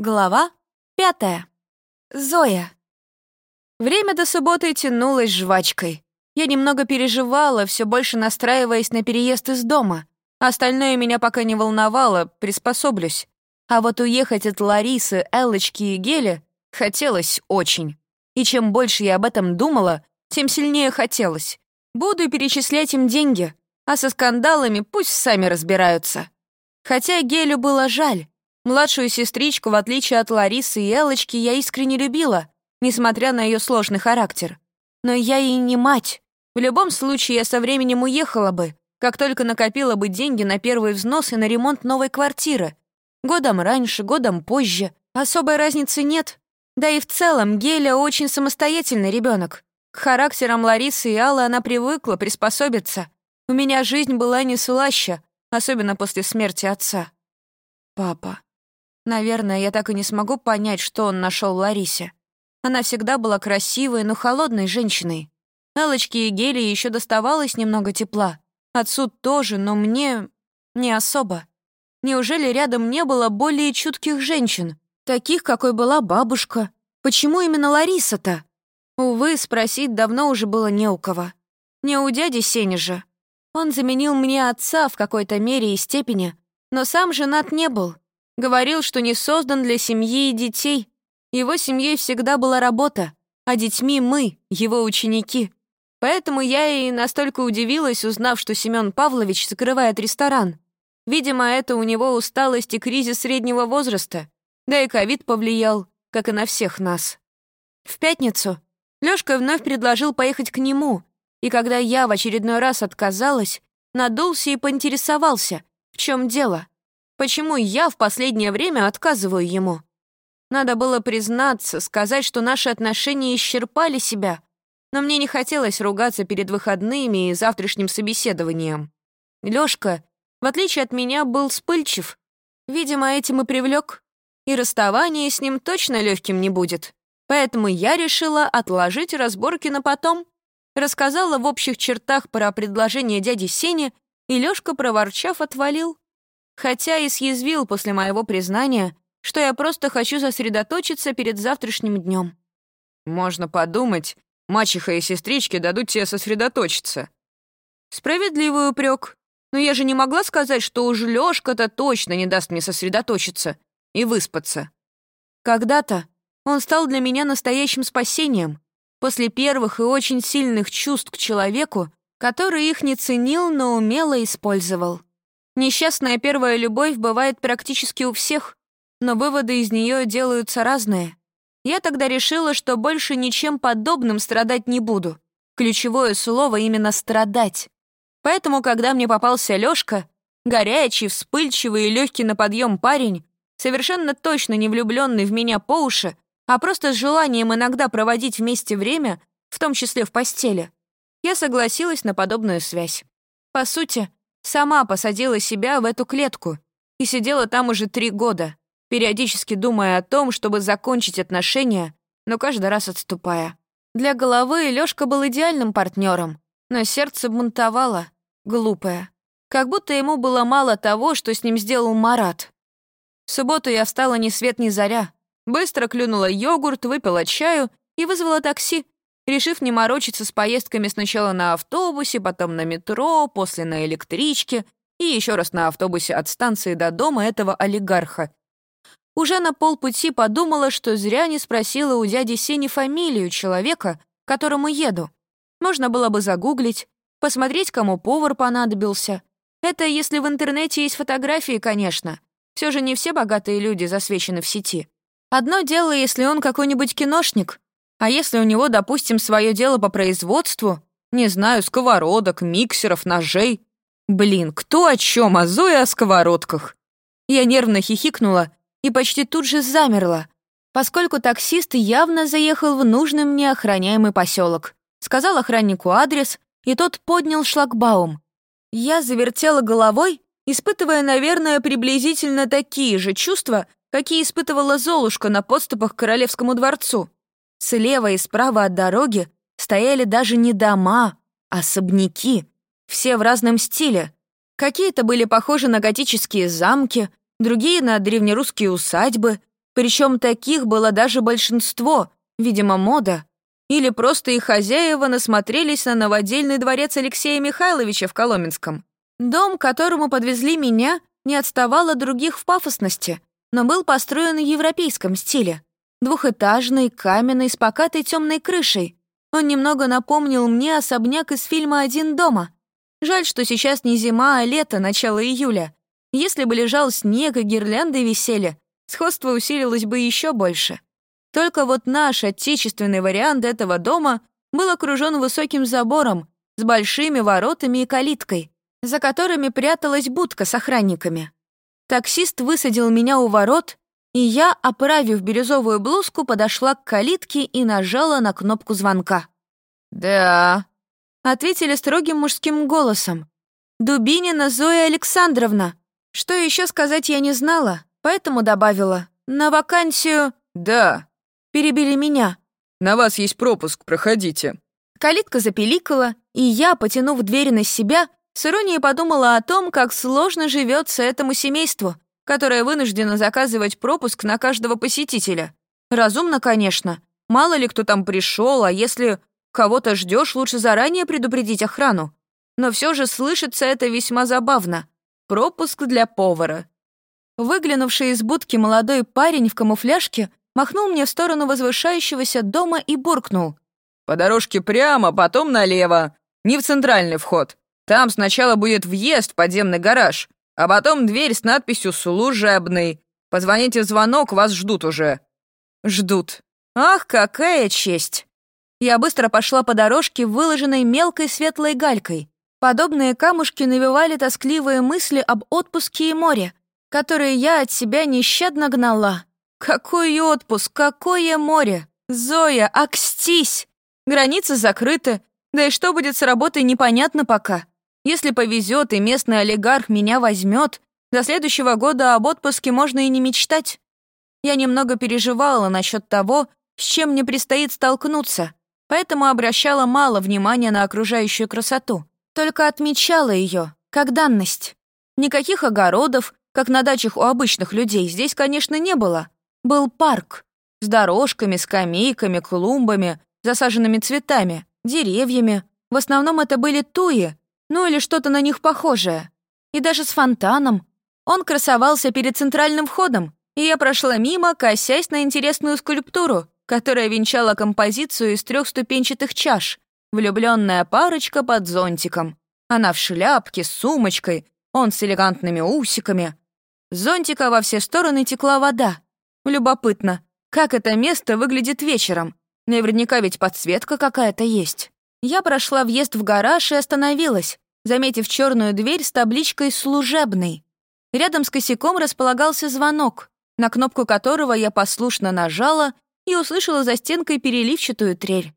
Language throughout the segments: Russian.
Глава пятая. Зоя. Время до субботы тянулось жвачкой. Я немного переживала, все больше настраиваясь на переезд из дома. Остальное меня пока не волновало, приспособлюсь. А вот уехать от Ларисы, Эллочки и Гели хотелось очень. И чем больше я об этом думала, тем сильнее хотелось. Буду перечислять им деньги, а со скандалами пусть сами разбираются. Хотя Гелю было жаль. Младшую сестричку, в отличие от Ларисы и Элочки, я искренне любила, несмотря на ее сложный характер. Но я ей не мать. В любом случае, я со временем уехала бы, как только накопила бы деньги на первый взнос и на ремонт новой квартиры. Годом раньше, годом позже. Особой разницы нет. Да и в целом, Геля очень самостоятельный ребенок. К характерам Ларисы и Аллы она привыкла приспособиться. У меня жизнь была не слаще, особенно после смерти отца. Папа. Наверное, я так и не смогу понять, что он нашел Ларисе. Она всегда была красивой, но холодной женщиной. Алочке и Гели еще доставалось немного тепла. Отцу тоже, но мне не особо. Неужели рядом не было более чутких женщин, таких, какой была бабушка? Почему именно Лариса-то? Увы, спросить давно уже было не у кого. Не у дяди Сени же. Он заменил мне отца в какой-то мере и степени, но сам женат не был. Говорил, что не создан для семьи и детей. Его семьей всегда была работа, а детьми мы, его ученики. Поэтому я и настолько удивилась, узнав, что Семён Павлович закрывает ресторан. Видимо, это у него усталость и кризис среднего возраста. Да и ковид повлиял, как и на всех нас. В пятницу Лёшка вновь предложил поехать к нему, и когда я в очередной раз отказалась, надулся и поинтересовался, в чем дело. Почему я в последнее время отказываю ему? Надо было признаться, сказать, что наши отношения исчерпали себя, но мне не хотелось ругаться перед выходными и завтрашним собеседованием. Лёшка, в отличие от меня, был вспыльчив. Видимо, этим и привлек. И расставание с ним точно легким не будет. Поэтому я решила отложить разборки на потом. Рассказала в общих чертах про предложение дяди Сени, и Лёшка, проворчав, отвалил хотя и съязвил после моего признания, что я просто хочу сосредоточиться перед завтрашним днем. «Можно подумать, мачеха и сестрички дадут тебе сосредоточиться». Справедливый упрек. Но я же не могла сказать, что уж Лёшка-то точно не даст мне сосредоточиться и выспаться. Когда-то он стал для меня настоящим спасением. После первых и очень сильных чувств к человеку, который их не ценил, но умело использовал. Несчастная первая любовь бывает практически у всех, но выводы из нее делаются разные. Я тогда решила, что больше ничем подобным страдать не буду. Ключевое слово именно «страдать». Поэтому, когда мне попался Лёшка, горячий, вспыльчивый и легкий на подъем парень, совершенно точно не влюбленный в меня по уши, а просто с желанием иногда проводить вместе время, в том числе в постели, я согласилась на подобную связь. По сути, Сама посадила себя в эту клетку и сидела там уже три года, периодически думая о том, чтобы закончить отношения, но каждый раз отступая. Для головы Лёшка был идеальным партнером, но сердце бунтовало, глупое. Как будто ему было мало того, что с ним сделал Марат. В субботу я встала ни свет ни заря, быстро клюнула йогурт, выпила чаю и вызвала такси, решив не морочиться с поездками сначала на автобусе, потом на метро, после на электричке и еще раз на автобусе от станции до дома этого олигарха. Уже на полпути подумала, что зря не спросила у дяди Сени фамилию человека, к которому еду. Можно было бы загуглить, посмотреть, кому повар понадобился. Это если в интернете есть фотографии, конечно. Все же не все богатые люди засвечены в сети. Одно дело, если он какой-нибудь киношник, а если у него, допустим, свое дело по производству? Не знаю, сковородок, миксеров, ножей. Блин, кто о чем, а Зоя о сковородках. Я нервно хихикнула и почти тут же замерла, поскольку таксист явно заехал в нужный мне охраняемый поселок. Сказал охраннику адрес, и тот поднял шлагбаум. Я завертела головой, испытывая, наверное, приблизительно такие же чувства, какие испытывала Золушка на подступах к Королевскому дворцу. Слева и справа от дороги стояли даже не дома, а особняки, все в разном стиле. Какие-то были похожи на готические замки, другие — на древнерусские усадьбы, Причем таких было даже большинство, видимо, мода. Или просто их хозяева насмотрелись на новодельный дворец Алексея Михайловича в Коломенском. Дом, к которому подвезли меня, не отставал от других в пафосности, но был построен в европейском стиле. Двухэтажный, каменный, с покатой темной крышей. Он немного напомнил мне особняк из фильма «Один дома». Жаль, что сейчас не зима, а лето, начало июля. Если бы лежал снег и гирлянды висели, сходство усилилось бы еще больше. Только вот наш отечественный вариант этого дома был окружен высоким забором с большими воротами и калиткой, за которыми пряталась будка с охранниками. Таксист высадил меня у ворот, и я, оправив бирюзовую блузку, подошла к калитке и нажала на кнопку звонка. «Да», — ответили строгим мужским голосом. «Дубинина Зоя Александровна». Что еще сказать я не знала, поэтому добавила. «На вакансию...» «Да», — перебили меня. «На вас есть пропуск, проходите». Калитка запеликала, и я, потянув дверь на себя, с иронией подумала о том, как сложно живется этому семейству, которое вынуждено заказывать пропуск на каждого посетителя. Разумно, конечно. Мало ли кто там пришел, а если кого-то ждешь, лучше заранее предупредить охрану. Но все же слышится это весьма забавно. Пропуск для повара. Выглянувший из будки молодой парень в камуфляжке махнул мне в сторону возвышающегося дома и буркнул. «По дорожке прямо, потом налево. Не в центральный вход. Там сначала будет въезд в подземный гараж, а потом дверь с надписью «Служебный». Позвоните в звонок, вас ждут уже». «Ждут. Ах, какая честь!» Я быстро пошла по дорожке, выложенной мелкой светлой галькой. Подобные камушки навевали тоскливые мысли об отпуске и море, которые я от себя нещадно гнала. Какой отпуск, какое море! Зоя, акстись! Границы закрыты, да и что будет с работой, непонятно пока. Если повезет и местный олигарх меня возьмет, до следующего года об отпуске можно и не мечтать. Я немного переживала насчет того, с чем мне предстоит столкнуться, поэтому обращала мало внимания на окружающую красоту, только отмечала ее, как данность. Никаких огородов, как на дачах у обычных людей, здесь, конечно, не было, был парк с дорожками, скамейками, клумбами, засаженными цветами, деревьями. В основном это были туи, ну или что-то на них похожее. И даже с фонтаном. Он красовался перед центральным входом, и я прошла мимо, косясь на интересную скульптуру, которая венчала композицию из трех ступенчатых чаш. Влюбленная парочка под зонтиком. Она в шляпке, с сумочкой, он с элегантными усиками. С зонтика во все стороны текла вода. Любопытно, как это место выглядит вечером. Наверняка ведь подсветка какая-то есть. Я прошла въезд в гараж и остановилась, заметив черную дверь с табличкой «Служебный». Рядом с косяком располагался звонок, на кнопку которого я послушно нажала и услышала за стенкой переливчатую трель.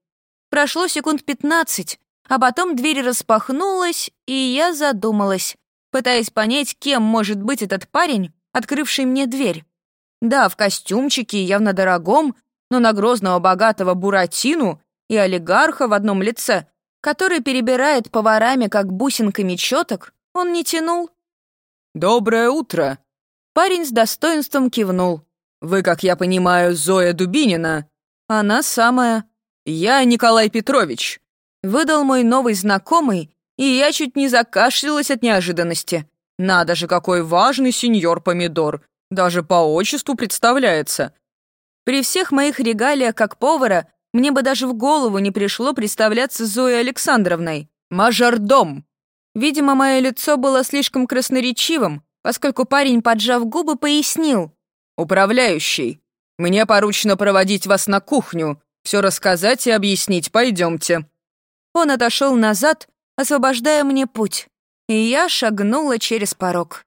Прошло секунд пятнадцать, а потом дверь распахнулась, и я задумалась, пытаясь понять, кем может быть этот парень, открывший мне дверь. Да, в костюмчике, явно дорогом, но на грозного богатого Буратину и олигарха в одном лице, который перебирает поварами как бусинками четок, он не тянул. «Доброе утро!» Парень с достоинством кивнул. «Вы, как я понимаю, Зоя Дубинина?» «Она самая». «Я Николай Петрович», — выдал мой новый знакомый, и я чуть не закашлялась от неожиданности. «Надо же, какой важный сеньор Помидор! Даже по отчеству представляется. При всех моих регалиях как повара мне бы даже в голову не пришло представляться Зоей Александровной. Мажордом. Видимо, мое лицо было слишком красноречивым, поскольку парень, поджав губы, пояснил. «Управляющий, мне поручено проводить вас на кухню, все рассказать и объяснить, пойдемте». Он отошел назад, освобождая мне путь, и я шагнула через порог.